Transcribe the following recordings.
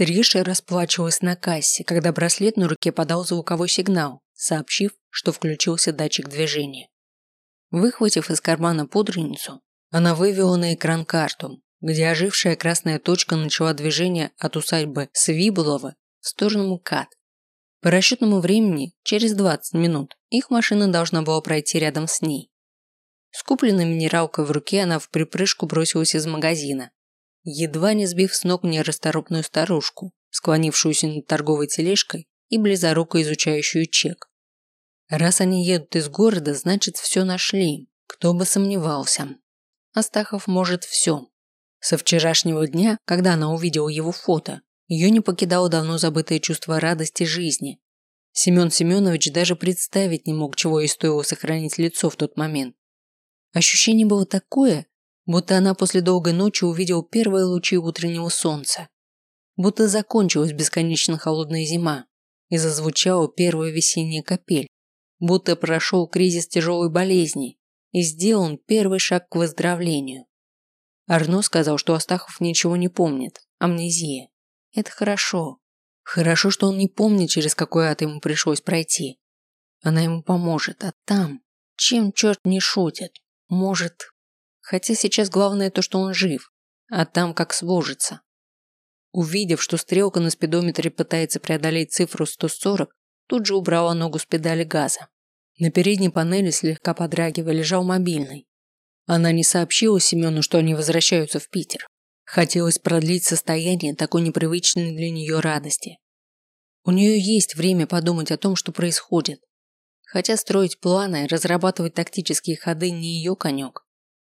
Триша расплачивалась на кассе, когда браслет на руке подал звуковой сигнал, сообщив, что включился датчик движения. Выхватив из кармана пудреницу, она вывела на экран карту, где ожившая красная точка начала движение от усадьбы Свибулова в сторону МКАД. По расчетному времени, через 20 минут, их машина должна была пройти рядом с ней. С купленной минералкой в руке она в припрыжку бросилась из магазина, едва не сбив с ног нерасторопную старушку, склонившуюся над торговой тележкой и близоруко изучающую чек. Раз они едут из города, значит все нашли, кто бы сомневался. Астахов может все. Со вчерашнего дня, когда она увидела его фото, ее не покидало давно забытое чувство радости жизни. Семен Семенович даже представить не мог, чего ей стоило сохранить лицо в тот момент. Ощущение было такое, будто она после долгой ночи увидела первые лучи утреннего солнца. Будто закончилась бесконечно холодная зима и зазвучала первая весенняя капель. Будто прошел кризис тяжелой болезни и сделан первый шаг к выздоровлению. Арно сказал, что Астахов ничего не помнит. Амнезия. Это хорошо. Хорошо, что он не помнит, через какой ад ему пришлось пройти. Она ему поможет, а там, чем черт не шутит, может... Хотя сейчас главное то, что он жив, а там как сложится. Увидев, что стрелка на спидометре пытается преодолеть цифру 140, тут же убрала ногу с педали газа. На передней панели, слегка подрагивая, лежал мобильный. Она не сообщила Семену, что они возвращаются в Питер. Хотелось продлить состояние такой непривычной для нее радости. У нее есть время подумать о том, что происходит. Хотя строить планы, разрабатывать тактические ходы не ее конек.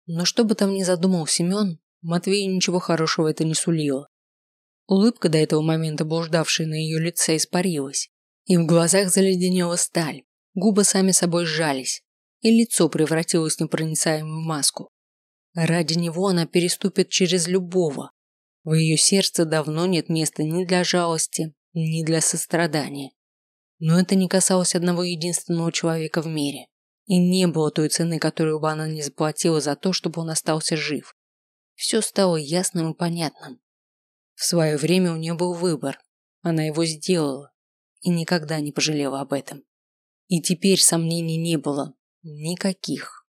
Но что бы там ни задумал Семен, Матвею ничего хорошего это не сулило. Улыбка до этого момента, блуждавшая на ее лице, испарилась. И в глазах заледенела сталь. Губы сами собой сжались и лицо превратилось в непроницаемую маску. Ради него она переступит через любого. В ее сердце давно нет места ни для жалости, ни для сострадания. Но это не касалось одного единственного человека в мире. И не было той цены, которую бы она не заплатила за то, чтобы он остался жив. Все стало ясным и понятным. В свое время у нее был выбор. Она его сделала и никогда не пожалела об этом. И теперь сомнений не было. Никаких.